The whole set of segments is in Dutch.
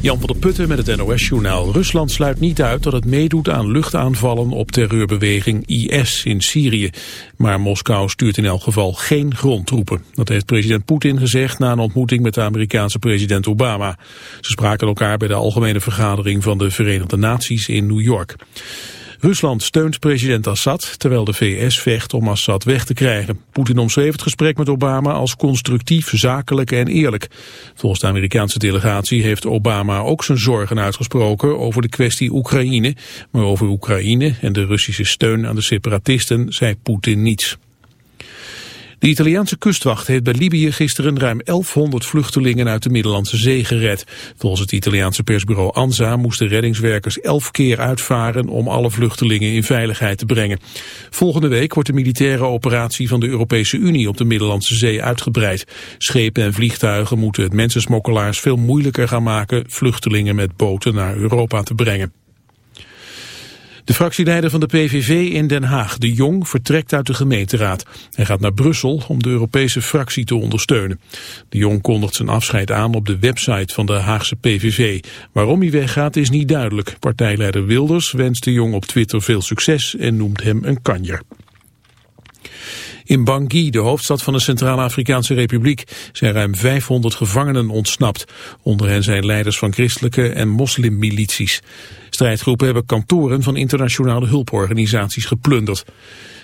Jan van der Putten met het NOS-journaal. Rusland sluit niet uit dat het meedoet aan luchtaanvallen op terreurbeweging IS in Syrië. Maar Moskou stuurt in elk geval geen grondtroepen. Dat heeft president Poetin gezegd na een ontmoeting met de Amerikaanse president Obama. Ze spraken elkaar bij de algemene vergadering van de Verenigde Naties in New York. Rusland steunt president Assad, terwijl de VS vecht om Assad weg te krijgen. Poetin omschreef het gesprek met Obama als constructief, zakelijk en eerlijk. Volgens de Amerikaanse delegatie heeft Obama ook zijn zorgen uitgesproken over de kwestie Oekraïne. Maar over Oekraïne en de Russische steun aan de separatisten zei Poetin niets. De Italiaanse kustwacht heeft bij Libië gisteren ruim 1100 vluchtelingen uit de Middellandse Zee gered. Volgens het Italiaanse persbureau ANSA moesten reddingswerkers elf keer uitvaren om alle vluchtelingen in veiligheid te brengen. Volgende week wordt de militaire operatie van de Europese Unie op de Middellandse Zee uitgebreid. Schepen en vliegtuigen moeten het mensensmokkelaars veel moeilijker gaan maken vluchtelingen met boten naar Europa te brengen. De fractieleider van de PVV in Den Haag, De Jong, vertrekt uit de gemeenteraad. Hij gaat naar Brussel om de Europese fractie te ondersteunen. De Jong kondigt zijn afscheid aan op de website van de Haagse PVV. Waarom hij weggaat is niet duidelijk. Partijleider Wilders wenst De Jong op Twitter veel succes en noemt hem een kanjer. In Bangui, de hoofdstad van de Centraal-Afrikaanse Republiek, zijn ruim 500 gevangenen ontsnapt. Onder hen zijn leiders van christelijke en moslimmilities. Strijdgroepen hebben kantoren van internationale hulporganisaties geplunderd.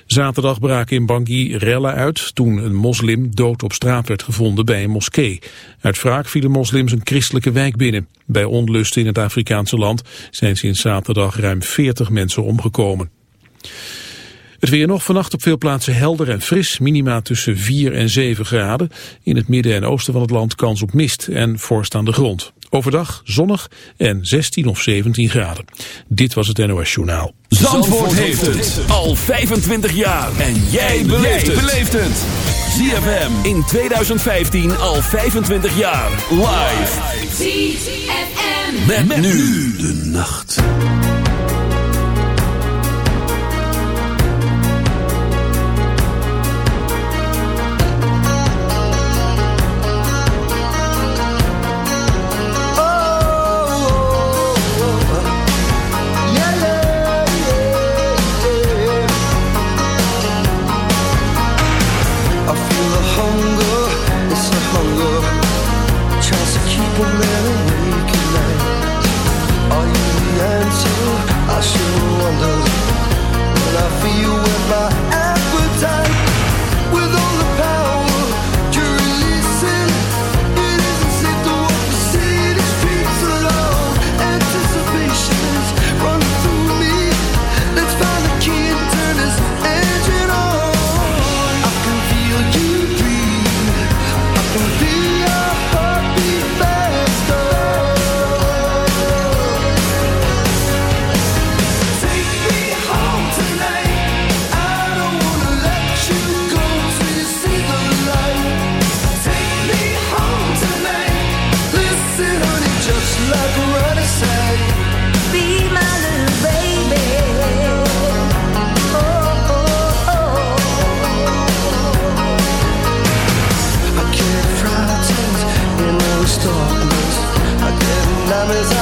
Zaterdag braken in Bangui rellen uit toen een moslim dood op straat werd gevonden bij een moskee. Uit wraak vielen moslims een christelijke wijk binnen. Bij onlust in het Afrikaanse land zijn sinds zaterdag ruim 40 mensen omgekomen. Het weer nog vannacht op veel plaatsen helder en fris. Minima tussen 4 en 7 graden. In het midden en oosten van het land kans op mist en vorst aan de grond. Overdag zonnig en 16 of 17 graden. Dit was het NOS Journaal. Zandvoort, heeft het al 25 jaar. En jij beleeft het. ZFM in 2015 al 25 jaar. Live. ZFM. met nu de nacht. storm. I didn't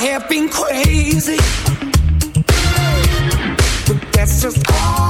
have been crazy, but that's just all.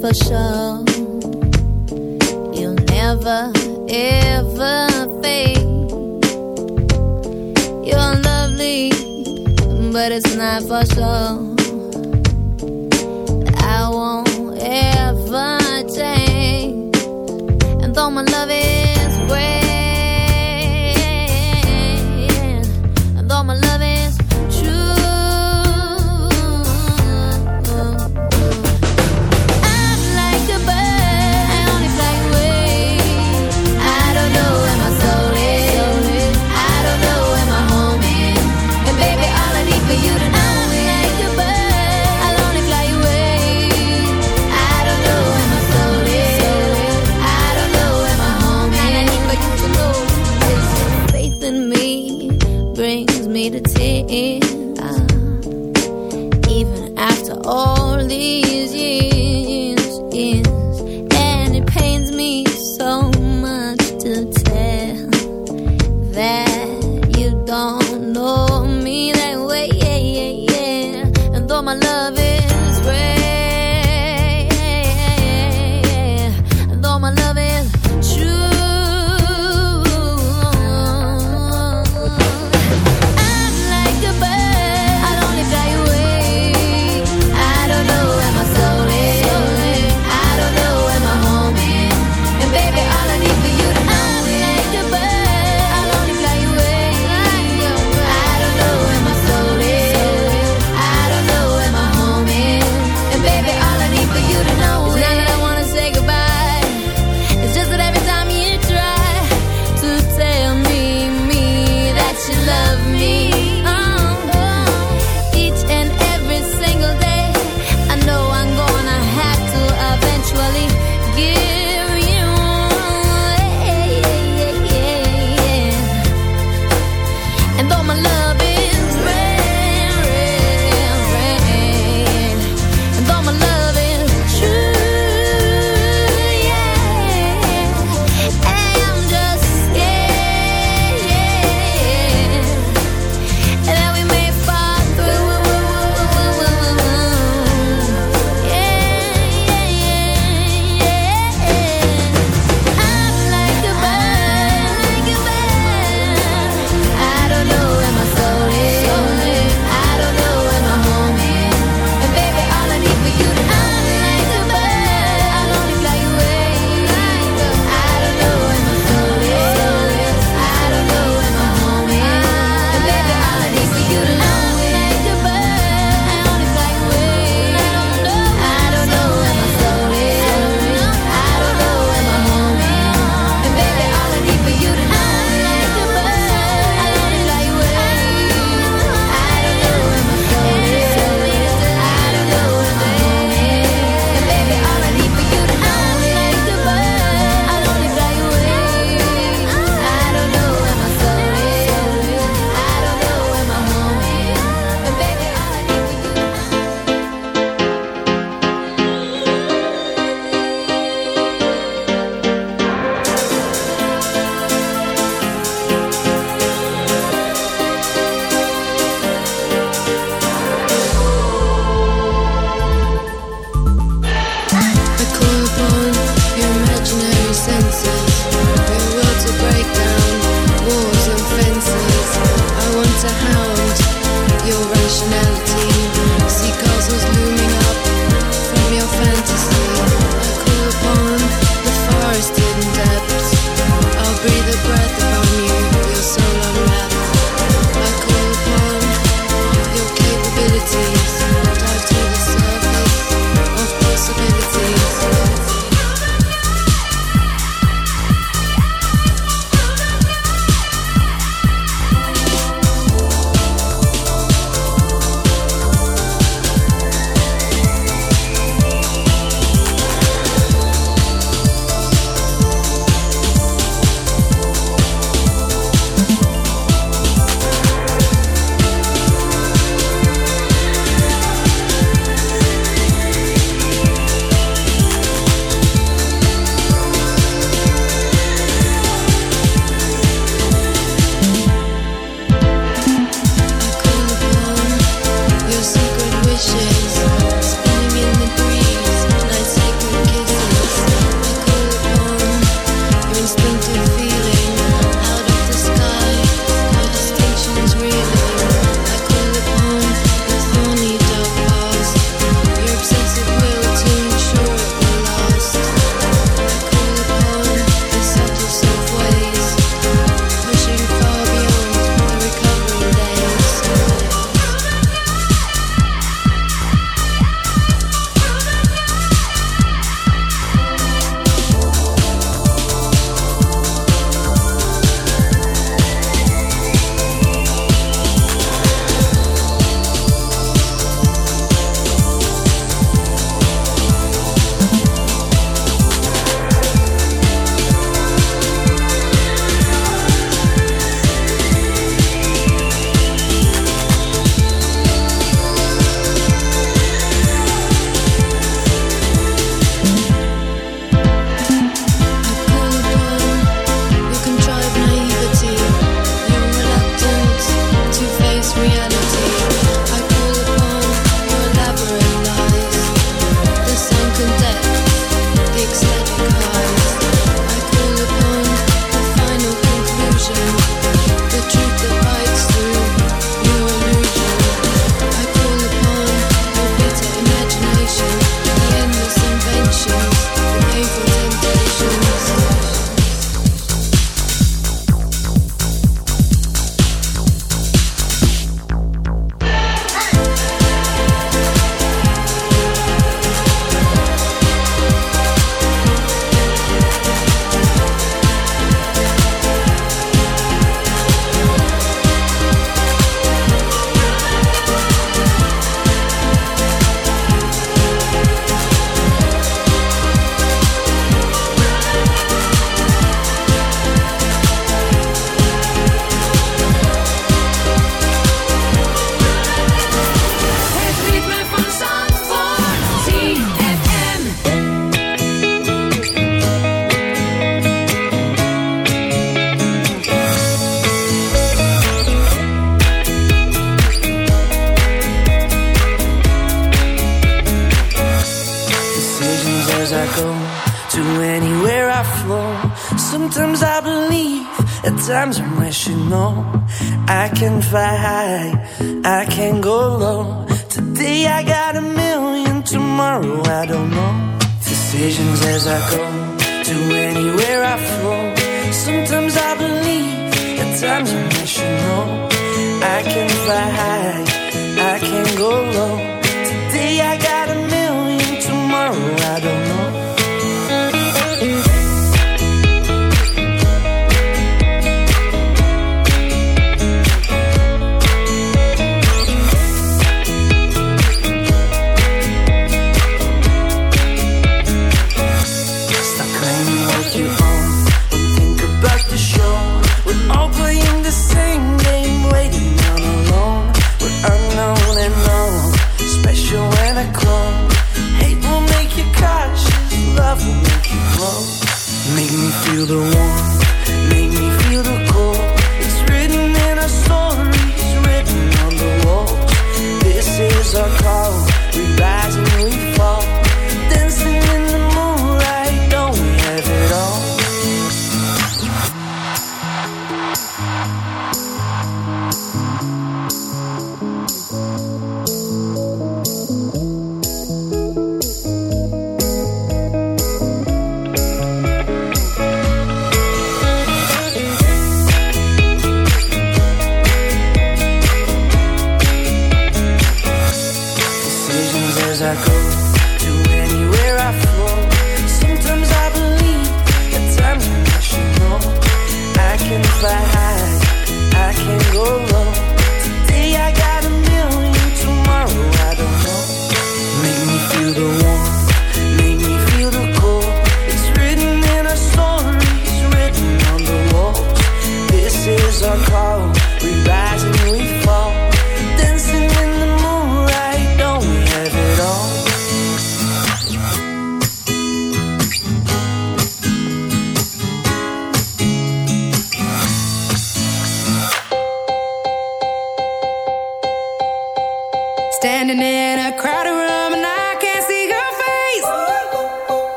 for sure. You'll never, ever fade. You're lovely, but it's not for sure.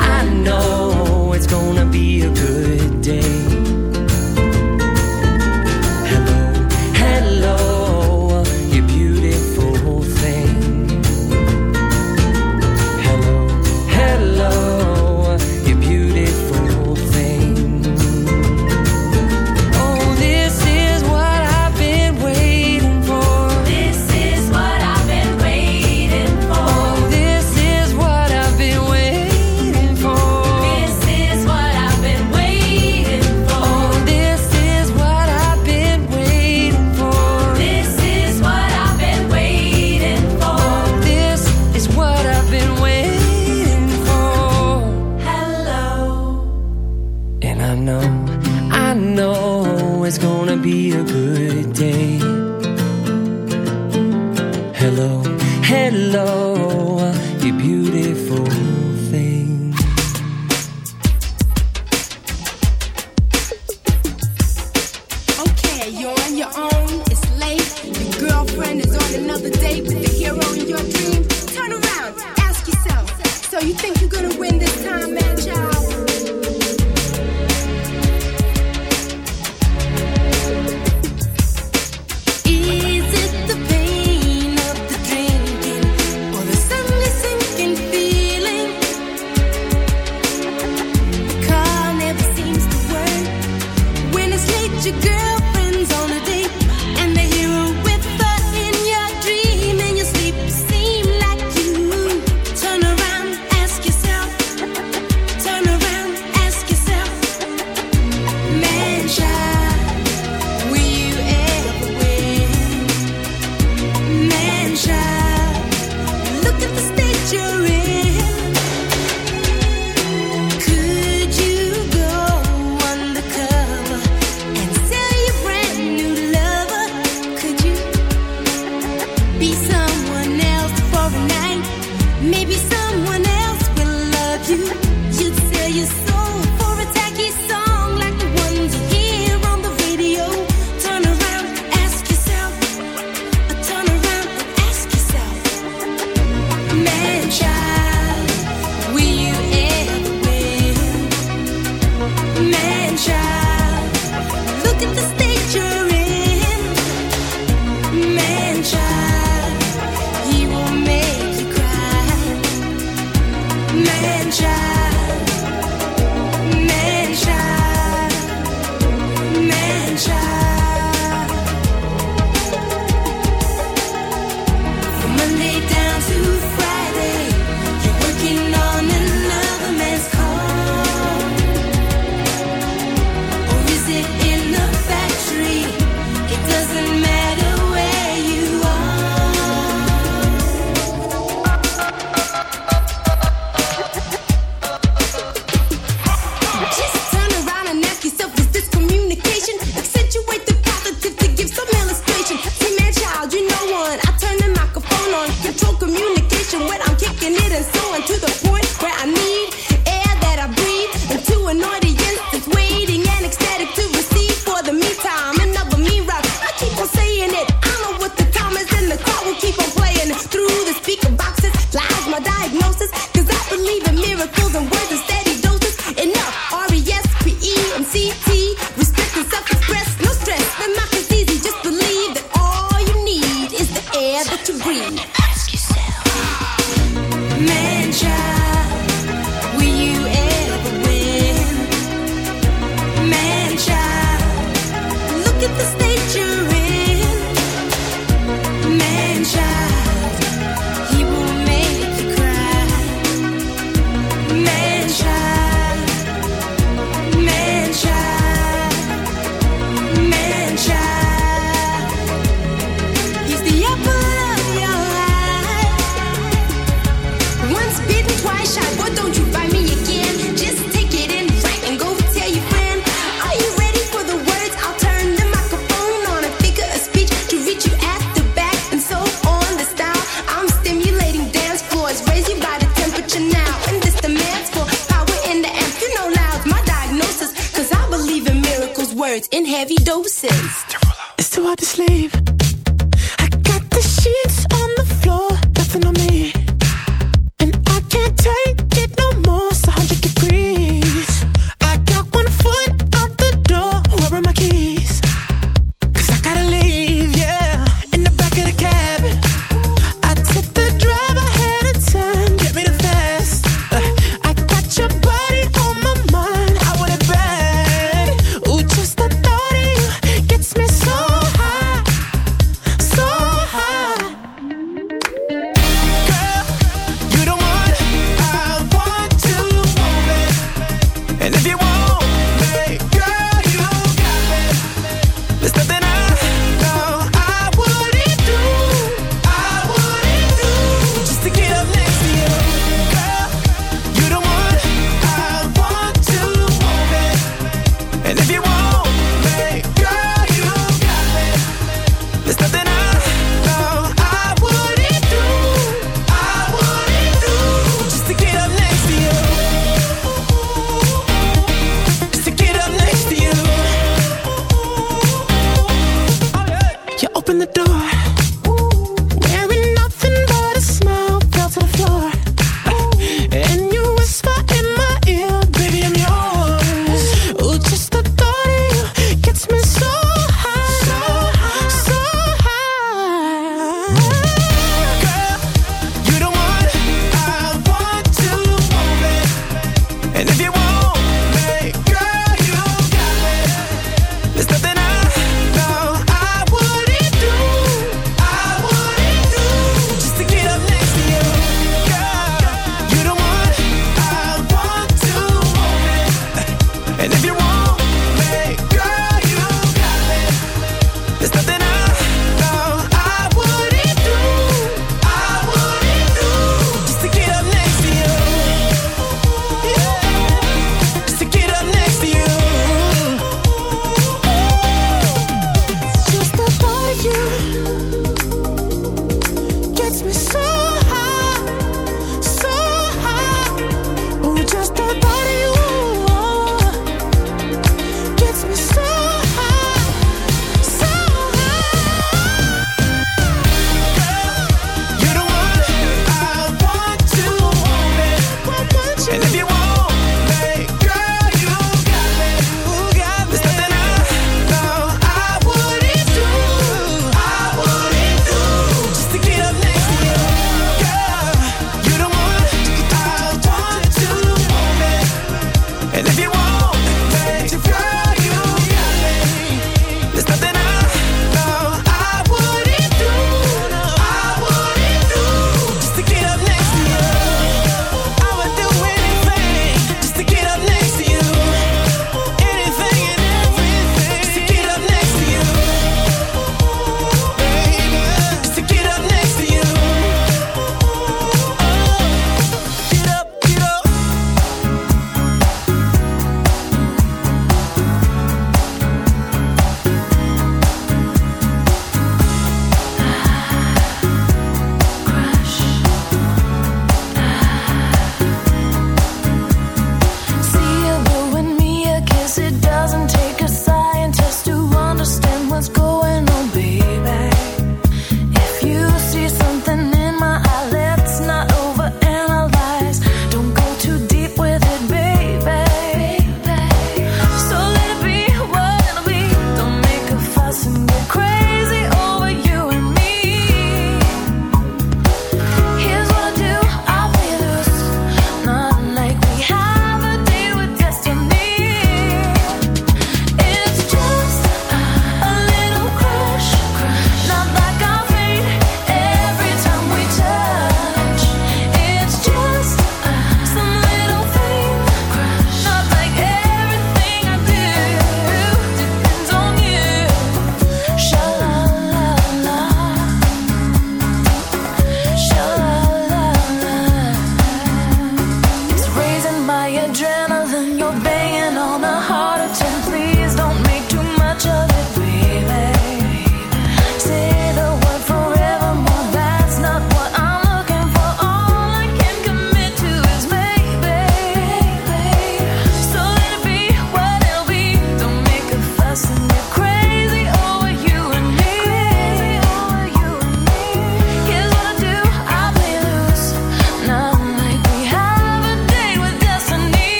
I know it's gonna be a good day.